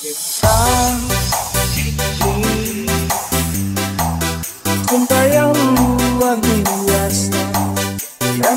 Cinta yang luar biasa Yang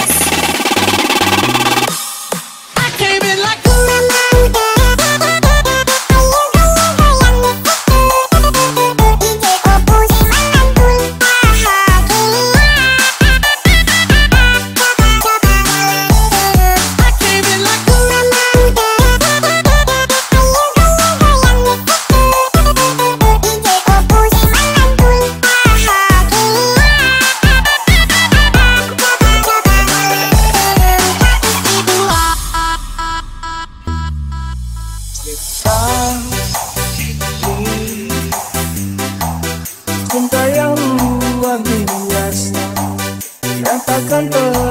pa' cantar.